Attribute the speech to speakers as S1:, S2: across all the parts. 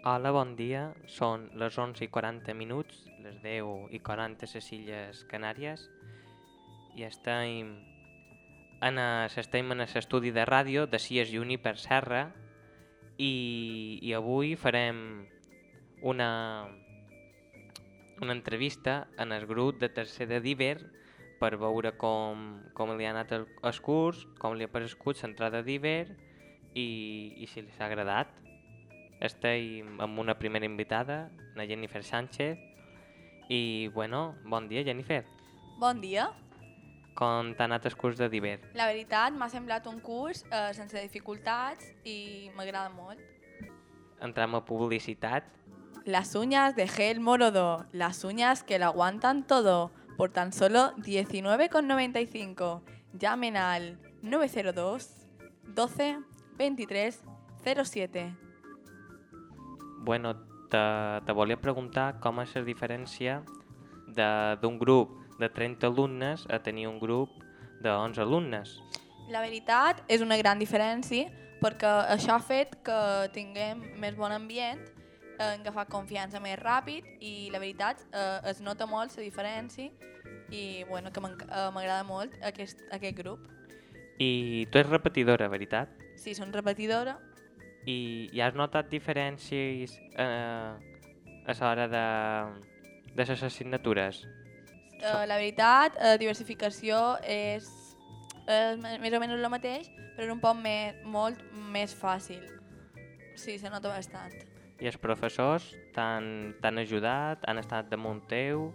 S1: Hola, bon dia. Són les 11 i 40 minuts, les 10 i 40 a les Illes Canàries i estem en, es, estem en l'estudi de ràdio de Cies Juni per Serra i, i avui farem una, una entrevista en el grup de tercer de d'Iber per veure com, com li ha anat el, el curs, com li ha parescut l'entrada d'Iber i, i si li ha agradat. Estem amb una primera invitada, la Jennifer Sánchez, i bueno, bon dia Jennifer.
S2: Bon dia.
S1: Com t'ha anat el curs de d'Iber?
S2: La veritat, m'ha semblat un curs eh, sense dificultats i m'agrada molt.
S1: Entrem a publicitat.
S2: Las uñas de Gel Morodo, las uñas que lo aguantan todo, por tan solo 19,95. Llamen al 902 12 23 07.
S1: Bueno, te, te volia preguntar com és la diferència de- d'un grup de 30 alumnes a tenir un grup de 11 alumnes.
S2: La veritat és una gran diferència perquè això ha fet que tinguem més bon ambient, eh, hem agafat confiança més ràpid i la veritat eh, es nota molt la diferència i bueno, que eh, m'agrada molt aquest, aquest grup.
S1: I tu ets repetidora, veritat?
S2: Sí, són repetidora.
S1: I, i has notat diferències eh, a l'hora de, de les assignatures?
S2: Eh, la veritat, eh, diversificació és, és més o menys el mateix, però és un poc més, molt més fàcil. Sí, se nota bastant.
S1: I els professors t'han t'han ajudat, han estat damunt teu?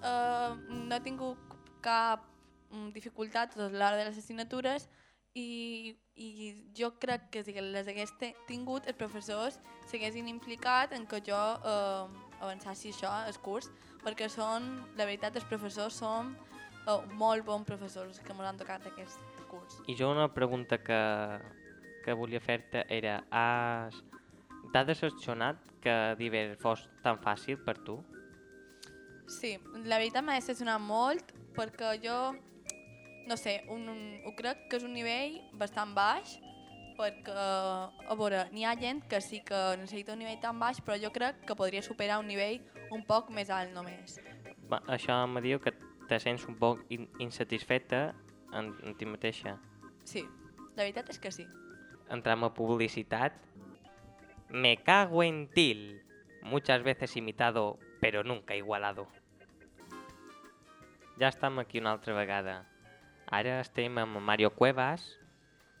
S2: Uh, no he tingut cap mm, dificultat a l'hora de les assignatures i, i jo crec que si les hagués tingut, els professors s'haguessin implicat en que jo uh, avançassi això, el curs, perquè són, la veritat, els professors són uh, molt bons professors que ens han tocat aquest curs.
S1: I jo una pregunta que, que volia fer-te era has... t'ha decepcionat que d'Iber fos tan fàcil per tu?
S2: Sí, la veritat m'ha decepcionat molt perquè jo, no sé, un, un, ho crec que és un nivell bastant baix perquè, a veure, n'hi ha gent que sí que necessita un nivell tan baix però jo crec que podria superar un nivell un poc més alt només.
S1: Va, això me diu que te sents un poc in insatisfeta en, en ti mateixa.
S2: Sí, la veritat és que sí.
S1: Entram a publicitat. Me cago en til. Muchas veces imitado, pero nunca igualado. Ja estem aquí una altra vegada. Ara estem amb Mario Cuevas.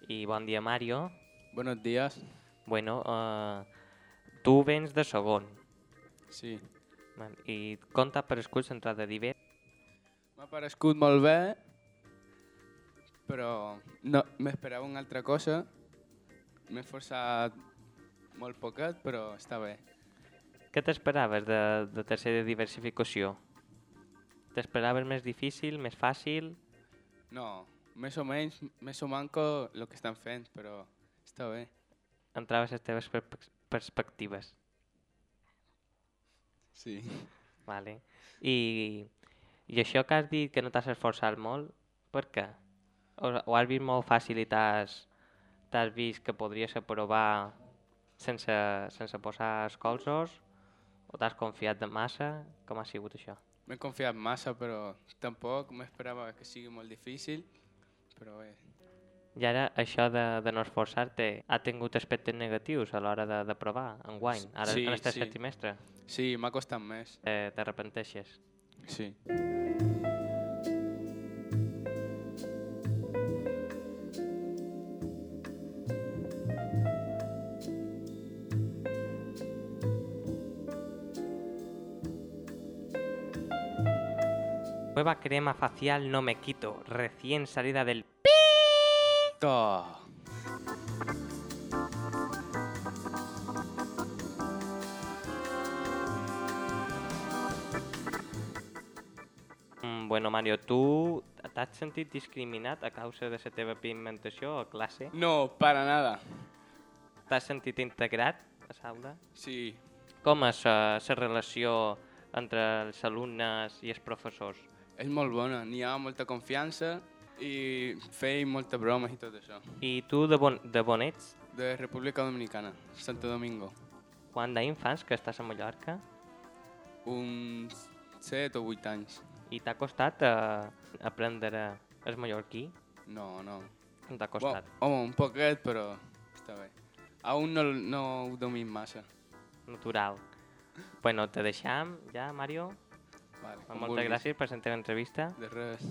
S1: I bon dia, Mario.
S3: Buenos días.
S1: Bueno, uh, tu vens de segon.
S3: Sí.
S1: I com t'ha parescut l'entrada d'Iber?
S3: M'ha parescut molt bé, però no, m'esperava una altra cosa. M'he esforçat molt poquet, però està bé.
S1: Què t'esperaves de, de tercera diversificació? T'esperaves més difícil, més fàcil?
S3: No, més o menys, més o manco el que estan fent, però està bé.
S1: Entraves les teves perspe- perspectives.
S3: Sí.
S1: Vale. I, I això que has dit que no t'has esforçat molt, per què? O, o has vist molt fàcil i t'has vist que podries aprovar sense, sense posar escolzos? O t'has confiat de massa? Com ha sigut això?
S3: M'he confiat massa, però tampoc m'esperava que sigui molt difícil, però bé.
S1: I ara això de, de no esforçar-te ha tingut aspectes negatius a l'hora de- d'aprovar en guany, ara
S3: Sí,
S1: en tercer
S3: sí.
S1: trimestre.
S3: Sí, m'ha costat més.
S1: Eh, T'arrepenteixes.
S3: Sí.
S1: Nueva crema facial no me quito, recién salida del...
S3: To.
S1: Mm, bueno, Mario, tu t'has sentit discriminat a causa de la teva pigmentació a classe?
S3: No, para nada.
S1: T'has sentit integrat a l'aula?
S3: Sí,
S1: Com és la relació entre els alumnes i els professors?
S3: És molt bona. N'hi ha molta confiança i feim moltes bromes i tot això.
S1: I tu de, bon, de bon ets?
S3: De República Dominicana, Santo Domingo.
S1: quant d'infants que estàs a Mallorca
S3: Uns 7 o 8 anys.
S1: i t'ha costat uh, aprendre el mallorquí?
S3: No, no.
S1: No t'ha
S3: Bo,
S1: costat?
S3: home, un poquet, però està bé. Aún no, no ho domin massa.
S1: Natural. Bueno, te deixam ja, Mario.
S3: Vale,
S1: Moltes
S3: vulguis.
S1: gràcies per la teva entrevista.
S3: De res.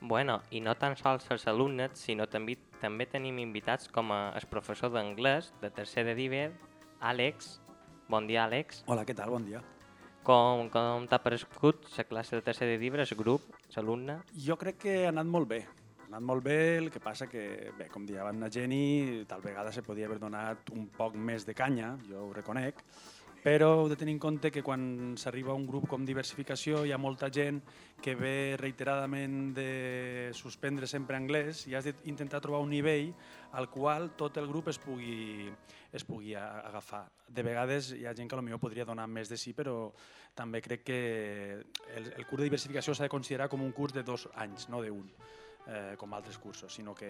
S1: Bueno, i no tan sols els alumnes, sinó també també tenim invitats com a el professor d'anglès de tercer de d'Iber, Àlex. Bon dia, Àlex.
S4: Hola, què tal? Bon dia.
S1: Com, com t'ha parescut la classe de tercer de el grup, l'alumne?
S4: Jo crec que ha anat molt bé. Ha anat molt bé, el que passa que, bé, com abans la Jenny, tal vegada se podia haver donat un poc més de canya, jo ho reconec, però heu de tenir en compte que quan s'arriba a un grup com diversificació hi ha molta gent que ve reiteradament de suspendre sempre anglès i has d'intentar trobar un nivell al qual tot el grup es pugui, es pugui agafar. De vegades hi ha gent que potser podria donar més de sí, però també crec que el, el curs de diversificació s'ha de considerar com un curs de dos anys, no d'un eh, com altres cursos, sinó que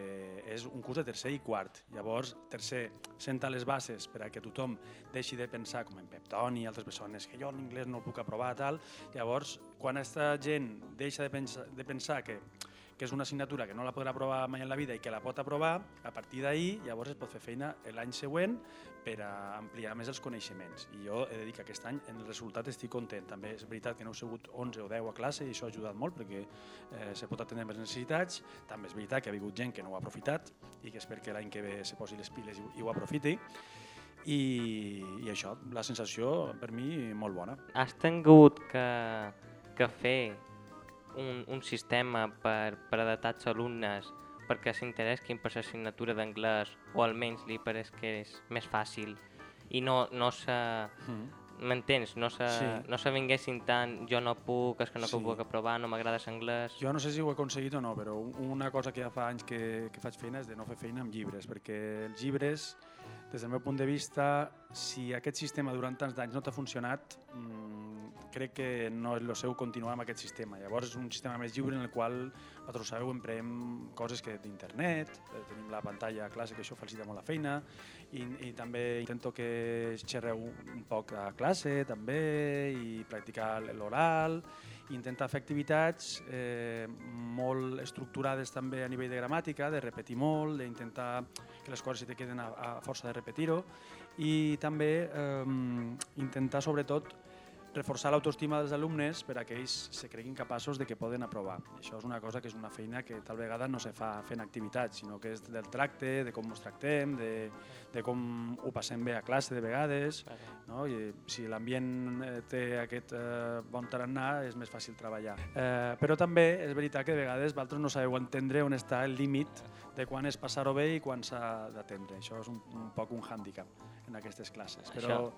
S4: és un curs de tercer i quart. Llavors, tercer, senta les bases per a que tothom deixi de pensar, com en Pep Toni i altres persones, que jo l'anglès no el puc aprovar, tal. Llavors, quan aquesta gent deixa de pensar, de pensar que que és una assignatura que no la podrà aprovar mai en la vida i que la pot aprovar, a partir d'ahir llavors es pot fer feina l'any següent per a ampliar més els coneixements. I jo he de dir que aquest any en el resultat estic content. També és veritat que no heu sigut 11 o 10 a classe i això ha ajudat molt perquè eh, se pot atendre més necessitats. També és veritat que ha hagut gent que no ho ha aprofitat i que espero que l'any que ve se posi les piles i, i ho aprofiti. I, I això, la sensació per mi molt bona.
S1: Has tingut que, que fer un, un sistema per, per adaptar els alumnes perquè s'interessin per l'assignatura d'anglès o almenys li pareix que és més fàcil i no, no se...
S4: Mm.
S1: M'entens? No se,
S4: Sí.
S1: no se vinguessin tant jo no puc, és que no
S4: Sí.
S1: puc aprovar, no m'agrada l'anglès...
S4: Jo no sé si ho he aconseguit o no, però un- una cosa que ja fa anys que, que faig feina és de no fer feina amb llibres, perquè els llibres, des del meu punt de vista, si aquest sistema durant tants d'anys no t'ha funcionat, mmm, crec que no és el seu continuar amb aquest sistema. Llavors és un sistema més lliure en el qual, vosaltres sabeu, empreem coses que d'internet, eh, tenim la pantalla a classe, que això facilita molt la feina, i, i també intento que xerreu un poc a classe, també, i practicar l'oral, intentar fer activitats eh, molt estructurades també a nivell de gramàtica, de repetir molt, d'intentar que les coses se te queden a, a força de repetir-ho i també eh, intentar sobretot reforçar l'autoestima dels alumnes per a que ells se creguin capaços de que poden aprovar. Això és una cosa que és una feina que tal vegada no se fa fent activitats, sinó que és del tracte, de com ens tractem, de, de com ho passem bé a classe de vegades, no? I si l'ambient eh, té aquest eh, bon tarannà és més fàcil treballar. Eh, però també és veritat que de vegades vosaltres no sabeu entendre on està el límit de quan és passar-ho bé i quan s'ha d'atendre. Això és un, un poc un hàndicap en aquestes classes. Però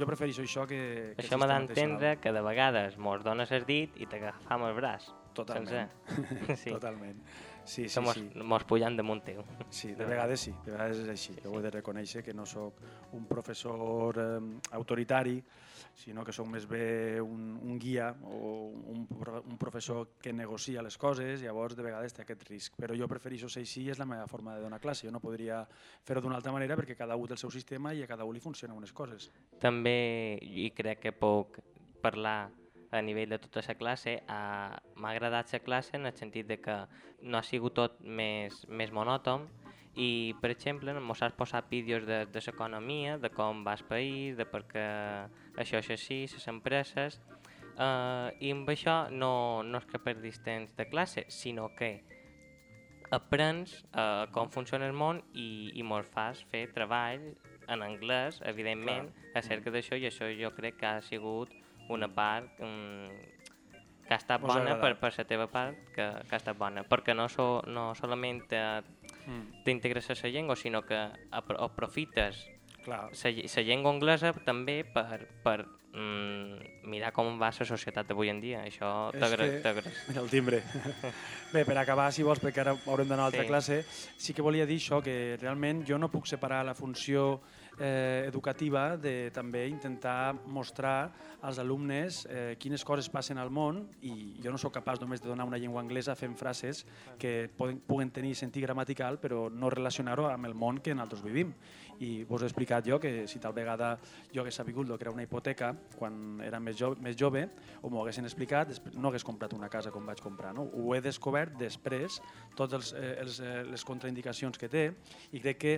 S4: jo prefereixo això que, que
S1: Això m'ha d'entendre que de vegades mos dones el dit i t'agafam el braç.
S4: Totalment.
S1: sí.
S4: Totalment. Sí, sí,
S1: mos,
S4: sí.
S1: mos pujant damunt teu.
S4: Sí, de vegades sí, de vegades és així. Jo ho he de reconèixer que no sóc un professor eh, autoritari, sinó que sóc més bé un, un guia o un, un professor que negocia les coses, llavors de vegades té aquest risc. Però jo prefereixo ser així i és la meva forma de donar classe. Jo no podria fer-ho d'una altra manera perquè cada un té el seu sistema i a cada un li funcionen unes coses.
S1: També, i crec que puc parlar a nivell de tota la classe, uh, m'ha agradat la classe en el sentit de que no ha sigut tot més, més monòton i, per exemple, mos has posat vídeos de, de l'economia, de com va el país, de per què això és així, les empreses, uh, i amb això no, no és que perdis temps de classe, sinó que aprens uh, com funciona el món i, i mos fas fer treball en anglès, evidentment, acerca d'això, i això jo crec que ha sigut una part um, que ha estat bona per, per la teva part, que, que ha estat bona, perquè no, so, no solament eh,
S4: Mm.
S1: t'integres a la llengua, sinó que apro aprofites la llengua anglesa també per, per mm, mirar com va la societat d'avui en dia. Això
S4: És
S1: t'agra-
S4: que-
S1: t'agra-
S4: Mira el timbre. Bé, per acabar, si vols, perquè ara haurem d'anar a l'altra
S1: Sí.
S4: classe, sí que volia dir això, que realment jo no puc separar la funció eh, educativa de també intentar mostrar als alumnes eh, quines coses passen al món i jo no sóc capaç només de donar una llengua anglesa fent frases que poden, puguen tenir sentit gramatical però no relacionar-ho amb el món que nosaltres vivim. I vos he explicat jo que si tal vegada jo hagués sabut el que era una hipoteca quan era més jove, més jove o m'ho haguessin explicat, no hagués comprat una casa com vaig comprar. No? Ho he descobert després, totes els, eh, els, eh, les contraindicacions que té i crec que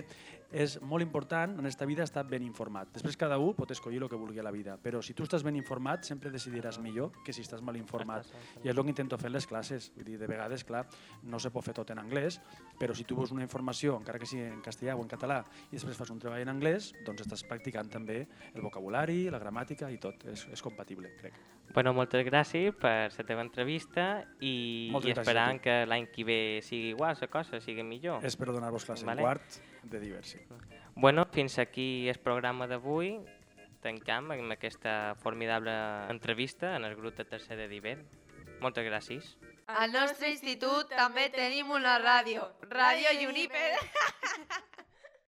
S4: és molt important en aquesta vida estar ben informat. Després cada un pot escollir el que vulgui a la vida, però si tu estàs ben informat sempre decidiràs millor que si estàs mal informat. I és el que intento fer en les classes. Vull dir, de vegades, clar, no se pot fer tot en anglès, però si tu vols una informació, encara que sigui en castellà o en català, i després fas un treball en anglès, doncs estàs practicant també el vocabulari, la gramàtica i tot. És, és compatible, crec.
S1: Bueno, moltes gràcies per la teva entrevista i,
S4: Moltes
S1: i esperant que l'any que ve sigui igual, la cosa sigui millor.
S4: Espero donar-vos classe
S1: Vale.
S4: en quart de diversi.
S1: Bueno, fins aquí el programa d'avui. Tancam amb aquesta formidable entrevista en el grup de tercer de d'hivern. Moltes gràcies.
S5: Al nostre institut també tenim una ràdio, Ràdio Juniper.